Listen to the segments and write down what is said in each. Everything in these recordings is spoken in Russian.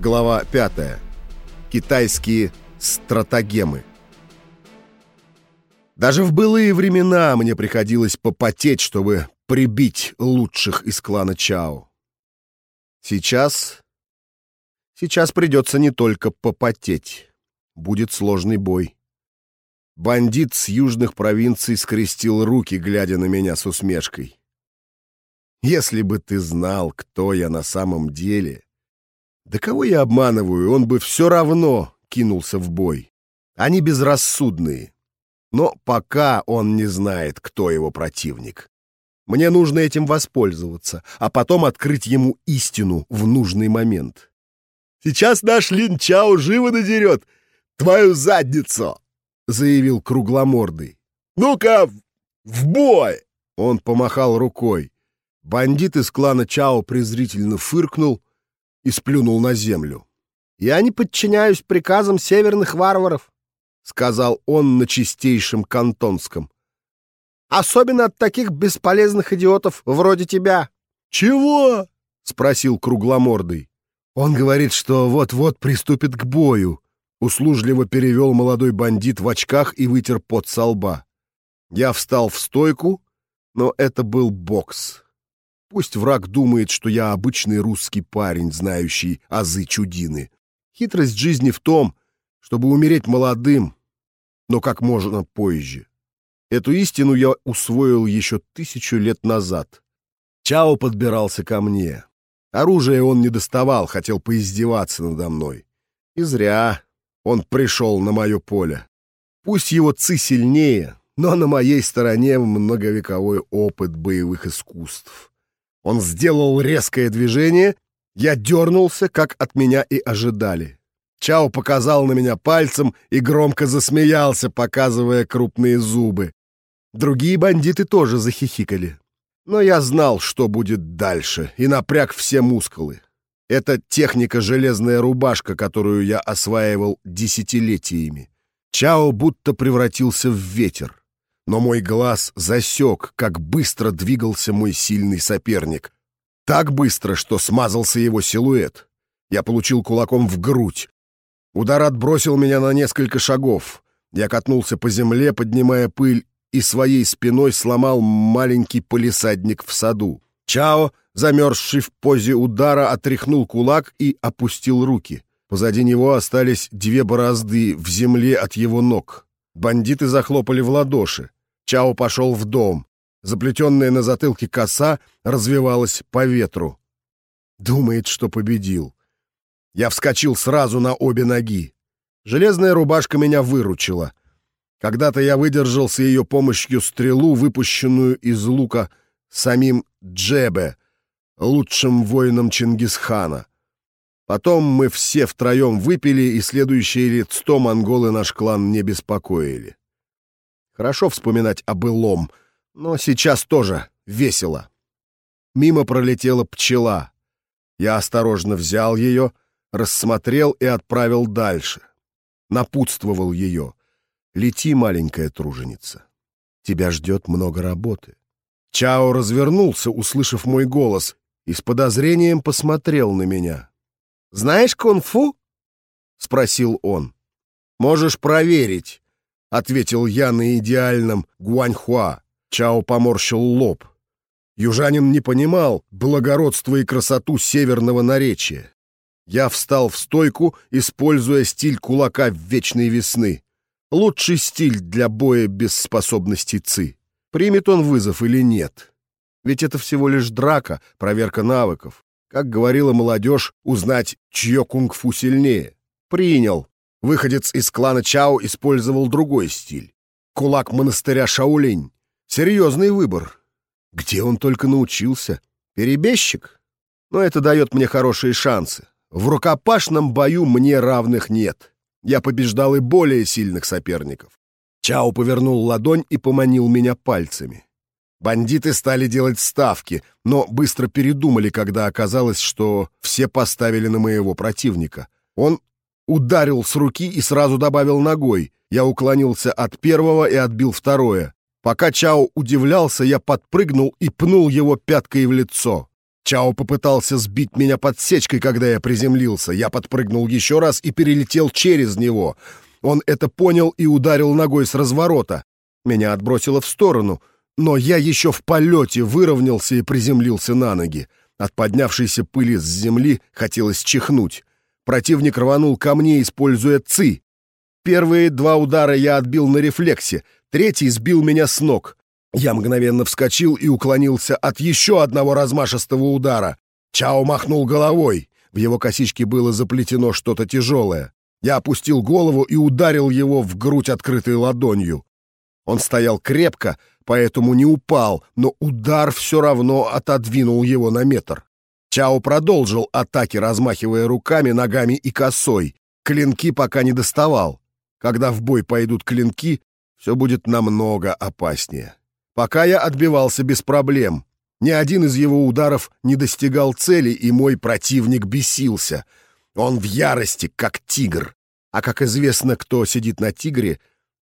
Глава 5. Китайские стратагемы. Даже в былые времена мне приходилось попотеть, чтобы прибить лучших из клана Чао. Сейчас... Сейчас придется не только попотеть. Будет сложный бой. Бандит с южных провинций скрестил руки, глядя на меня с усмешкой. Если бы ты знал, кто я на самом деле... Да кого я обманываю, он бы все равно кинулся в бой. Они безрассудные. Но пока он не знает, кто его противник. Мне нужно этим воспользоваться, а потом открыть ему истину в нужный момент. «Сейчас наш Лин Чао живо надерет твою задницу!» — заявил кругломордый. «Ну-ка, в бой!» Он помахал рукой. Бандит из клана Чао презрительно фыркнул — и сплюнул на землю. «Я не подчиняюсь приказам северных варваров», — сказал он на чистейшем кантонском. «Особенно от таких бесполезных идиотов вроде тебя». «Чего?» — спросил кругломордый. «Он говорит, что вот-вот приступит к бою», — услужливо перевел молодой бандит в очках и вытер пот со лба. Я встал в стойку, но это был бокс. Пусть враг думает, что я обычный русский парень, знающий азы чудины. Хитрость жизни в том, чтобы умереть молодым, но как можно позже. Эту истину я усвоил еще тысячу лет назад. Чао подбирался ко мне. Оружие он не доставал, хотел поиздеваться надо мной. И зря он пришел на мое поле. Пусть его ци сильнее, но на моей стороне многовековой опыт боевых искусств. Он сделал резкое движение, я дернулся, как от меня и ожидали. Чао показал на меня пальцем и громко засмеялся, показывая крупные зубы. Другие бандиты тоже захихикали. Но я знал, что будет дальше, и напряг все мускулы. Это техника «железная рубашка», которую я осваивал десятилетиями. Чао будто превратился в ветер но мой глаз засек, как быстро двигался мой сильный соперник. Так быстро, что смазался его силуэт. Я получил кулаком в грудь. Удар отбросил меня на несколько шагов. Я катнулся по земле, поднимая пыль, и своей спиной сломал маленький полисадник в саду. Чао, замерзший в позе удара, отряхнул кулак и опустил руки. Позади него остались две борозды в земле от его ног. Бандиты захлопали в ладоши. Чао пошел в дом. Заплетенная на затылке коса развивалась по ветру. Думает, что победил. Я вскочил сразу на обе ноги. Железная рубашка меня выручила. Когда-то я выдержал с ее помощью стрелу, выпущенную из лука самим Джебе, лучшим воином Чингисхана. Потом мы все втроем выпили, и следующие лет сто монголы наш клан не беспокоили. Хорошо вспоминать о былом, но сейчас тоже весело. Мимо пролетела пчела. Я осторожно взял ее, рассмотрел и отправил дальше. Напутствовал ее. «Лети, маленькая труженица. Тебя ждет много работы». Чао развернулся, услышав мой голос, и с подозрением посмотрел на меня. «Знаешь кунг-фу?» — спросил он. «Можешь проверить», — ответил я на идеальном гуаньхуа. Чао поморщил лоб. Южанин не понимал благородство и красоту северного наречия. Я встал в стойку, используя стиль кулака вечной весны. Лучший стиль для боя без способностей ЦИ. Примет он вызов или нет? Ведь это всего лишь драка, проверка навыков. Как говорила молодежь, узнать, чье кунг-фу сильнее. Принял. Выходец из клана Чао использовал другой стиль. Кулак монастыря Шаолинь. Серьезный выбор. Где он только научился? Перебежчик? Но это дает мне хорошие шансы. В рукопашном бою мне равных нет. Я побеждал и более сильных соперников. Чао повернул ладонь и поманил меня пальцами. Бандиты стали делать ставки, но быстро передумали, когда оказалось, что все поставили на моего противника. Он ударил с руки и сразу добавил ногой. Я уклонился от первого и отбил второе. Пока Чао удивлялся, я подпрыгнул и пнул его пяткой в лицо. Чао попытался сбить меня подсечкой, когда я приземлился. Я подпрыгнул еще раз и перелетел через него. Он это понял и ударил ногой с разворота. Меня отбросило в сторону, но я еще в полете выровнялся и приземлился на ноги. От поднявшейся пыли с земли хотелось чихнуть. Противник рванул ко мне, используя ци. Первые два удара я отбил на рефлексе, третий сбил меня с ног. Я мгновенно вскочил и уклонился от еще одного размашистого удара. Чао махнул головой. В его косичке было заплетено что-то тяжелое. Я опустил голову и ударил его в грудь открытой ладонью. Он стоял крепко, поэтому не упал, но удар все равно отодвинул его на метр. Чао продолжил атаки, размахивая руками, ногами и косой. Клинки пока не доставал. Когда в бой пойдут клинки, все будет намного опаснее. Пока я отбивался без проблем. Ни один из его ударов не достигал цели, и мой противник бесился. Он в ярости, как тигр. А как известно, кто сидит на тигре,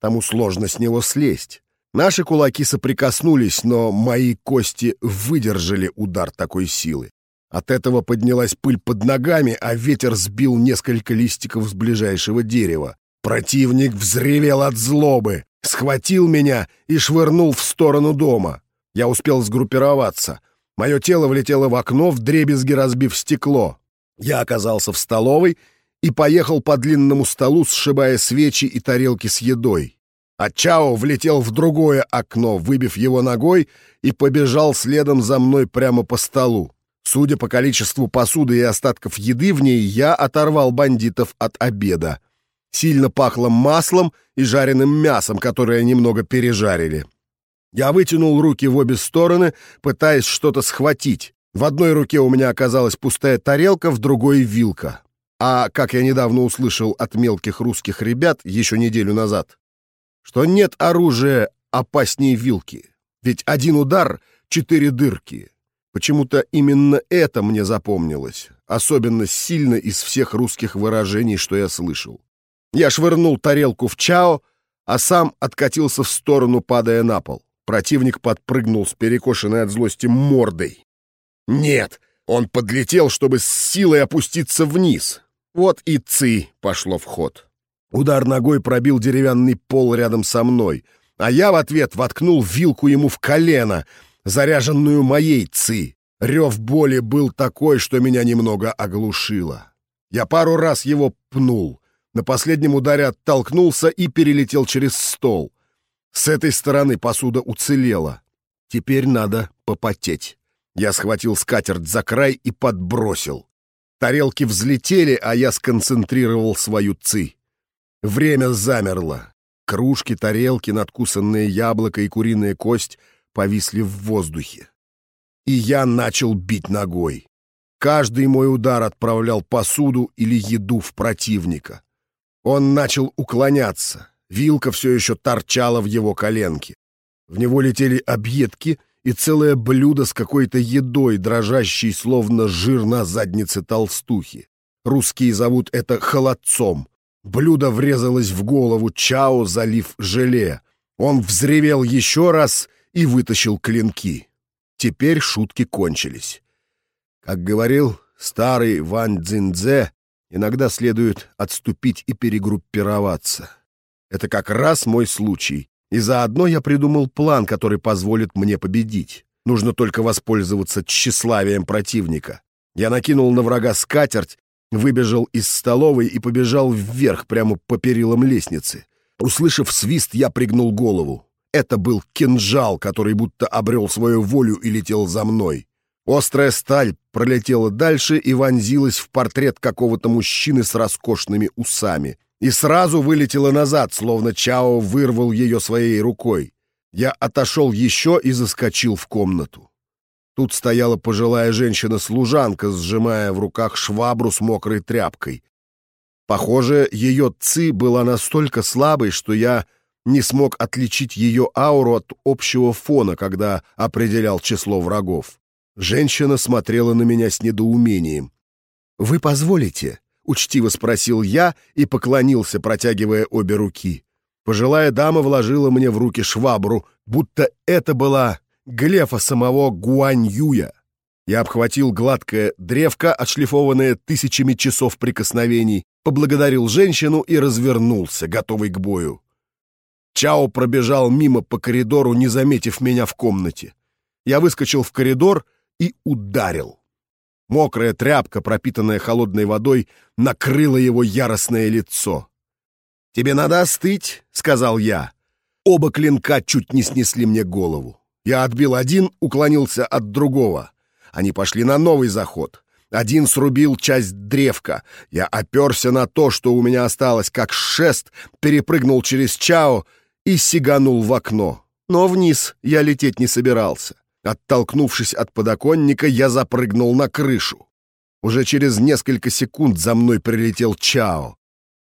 тому сложно с него слезть. Наши кулаки соприкоснулись, но мои кости выдержали удар такой силы. От этого поднялась пыль под ногами, а ветер сбил несколько листиков с ближайшего дерева. Противник взревел от злобы, схватил меня и швырнул в сторону дома. Я успел сгруппироваться. Мое тело влетело в окно, вдребезги разбив стекло. Я оказался в столовой и поехал по длинному столу, сшибая свечи и тарелки с едой. А Чао влетел в другое окно, выбив его ногой, и побежал следом за мной прямо по столу. Судя по количеству посуды и остатков еды в ней, я оторвал бандитов от обеда. Сильно пахло маслом и жареным мясом, которое немного пережарили. Я вытянул руки в обе стороны, пытаясь что-то схватить. В одной руке у меня оказалась пустая тарелка, в другой — вилка. А, как я недавно услышал от мелких русских ребят еще неделю назад, что нет оружия опаснее вилки. Ведь один удар — четыре дырки. Почему-то именно это мне запомнилось, особенно сильно из всех русских выражений, что я слышал. Я швырнул тарелку в чао, а сам откатился в сторону, падая на пол. Противник подпрыгнул с перекошенной от злости мордой. Нет, он подлетел, чтобы с силой опуститься вниз. Вот и ци пошло в ход. Удар ногой пробил деревянный пол рядом со мной, а я в ответ воткнул вилку ему в колено, заряженную моей ци. Рев боли был такой, что меня немного оглушило. Я пару раз его пнул. На последнем ударе оттолкнулся и перелетел через стол. С этой стороны посуда уцелела. Теперь надо попотеть. Я схватил скатерть за край и подбросил. Тарелки взлетели, а я сконцентрировал свою ци. Время замерло. Кружки, тарелки, надкусанное яблоко и куриная кость повисли в воздухе. И я начал бить ногой. Каждый мой удар отправлял посуду или еду в противника. Он начал уклоняться. Вилка все еще торчала в его коленке. В него летели объедки и целое блюдо с какой-то едой, дрожащей, словно жир на заднице толстухи. Русские зовут это холодцом. Блюдо врезалось в голову Чао, залив желе. Он взревел еще раз и вытащил клинки. Теперь шутки кончились. Как говорил старый Ван Цзиньцзе, Иногда следует отступить и перегруппироваться. Это как раз мой случай. И заодно я придумал план, который позволит мне победить. Нужно только воспользоваться тщеславием противника. Я накинул на врага скатерть, выбежал из столовой и побежал вверх прямо по перилам лестницы. Услышав свист, я пригнул голову. Это был кинжал, который будто обрел свою волю и летел за мной. Острая сталь пролетела дальше и вонзилась в портрет какого-то мужчины с роскошными усами. И сразу вылетела назад, словно Чао вырвал ее своей рукой. Я отошел еще и заскочил в комнату. Тут стояла пожилая женщина-служанка, сжимая в руках швабру с мокрой тряпкой. Похоже, ее ци была настолько слабой, что я не смог отличить ее ауру от общего фона, когда определял число врагов. Женщина смотрела на меня с недоумением. «Вы позволите?» — учтиво спросил я и поклонился, протягивая обе руки. Пожилая дама вложила мне в руки швабру, будто это была глефа самого Гуань Юя. Я обхватил гладкое древко, отшлифованное тысячами часов прикосновений, поблагодарил женщину и развернулся, готовый к бою. Чао пробежал мимо по коридору, не заметив меня в комнате. Я выскочил в коридор и ударил. Мокрая тряпка, пропитанная холодной водой, накрыла его яростное лицо. «Тебе надо остыть», — сказал я. Оба клинка чуть не снесли мне голову. Я отбил один, уклонился от другого. Они пошли на новый заход. Один срубил часть древка. Я оперся на то, что у меня осталось, как шест, перепрыгнул через чао и сиганул в окно. Но вниз я лететь не собирался. Оттолкнувшись от подоконника, я запрыгнул на крышу. Уже через несколько секунд за мной прилетел Чао.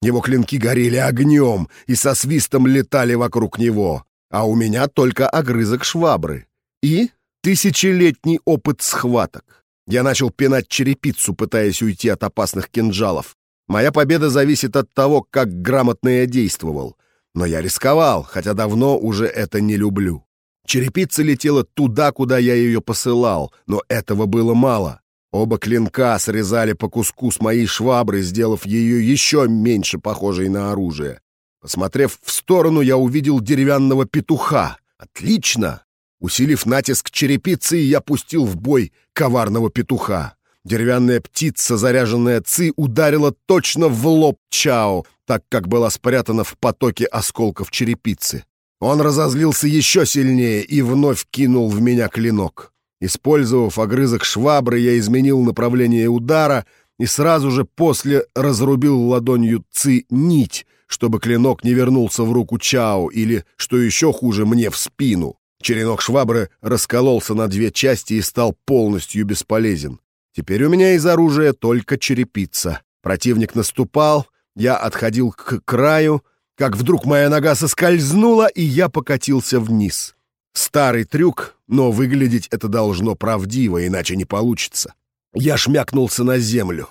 Его клинки горели огнем и со свистом летали вокруг него, а у меня только огрызок швабры. И тысячелетний опыт схваток. Я начал пинать черепицу, пытаясь уйти от опасных кинжалов. Моя победа зависит от того, как грамотно я действовал. Но я рисковал, хотя давно уже это не люблю. Черепица летела туда, куда я ее посылал, но этого было мало. Оба клинка срезали по куску с моей швабры, сделав ее еще меньше похожей на оружие. Посмотрев в сторону, я увидел деревянного петуха. Отлично! Усилив натиск черепицы, я пустил в бой коварного петуха. Деревянная птица, заряженная ци, ударила точно в лоб Чао, так как была спрятана в потоке осколков черепицы. Он разозлился еще сильнее и вновь кинул в меня клинок. Использовав огрызок швабры, я изменил направление удара и сразу же после разрубил ладонью ци нить, чтобы клинок не вернулся в руку Чао или, что еще хуже, мне в спину. Черенок швабры раскололся на две части и стал полностью бесполезен. Теперь у меня из оружия только черепица. Противник наступал, я отходил к краю, как вдруг моя нога соскользнула, и я покатился вниз. Старый трюк, но выглядеть это должно правдиво, иначе не получится. Я шмякнулся на землю.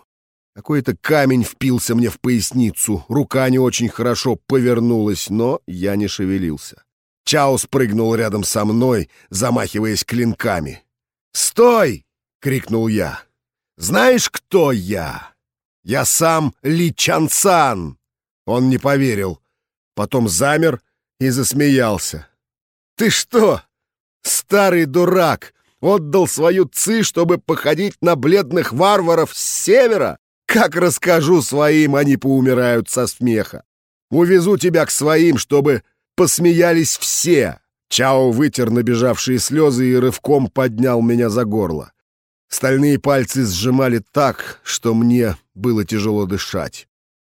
Какой-то камень впился мне в поясницу, рука не очень хорошо повернулась, но я не шевелился. Чао спрыгнул рядом со мной, замахиваясь клинками. «Стой!» — крикнул я. «Знаешь, кто я? Я сам Ли Чансан!» Он не поверил потом замер и засмеялся. «Ты что, старый дурак, отдал свою ци, чтобы походить на бледных варваров с севера? Как расскажу своим, они поумирают со смеха. Увезу тебя к своим, чтобы посмеялись все!» Чао вытер набежавшие слезы и рывком поднял меня за горло. Стальные пальцы сжимали так, что мне было тяжело дышать.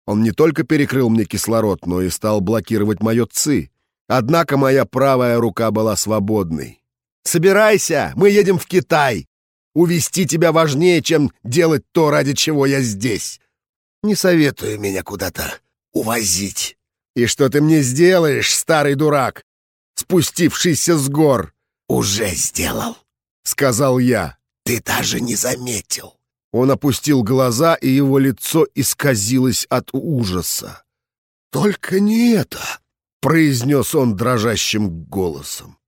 Он не только перекрыл мне кислород, но и стал блокировать мое ЦИ. Однако моя правая рука была свободной. «Собирайся, мы едем в Китай. Увести тебя важнее, чем делать то, ради чего я здесь. Не советую меня куда-то увозить. И что ты мне сделаешь, старый дурак, спустившийся с гор?» «Уже сделал», — сказал я. «Ты даже не заметил». Он опустил глаза, и его лицо исказилось от ужаса. «Только не это!» — произнес он дрожащим голосом.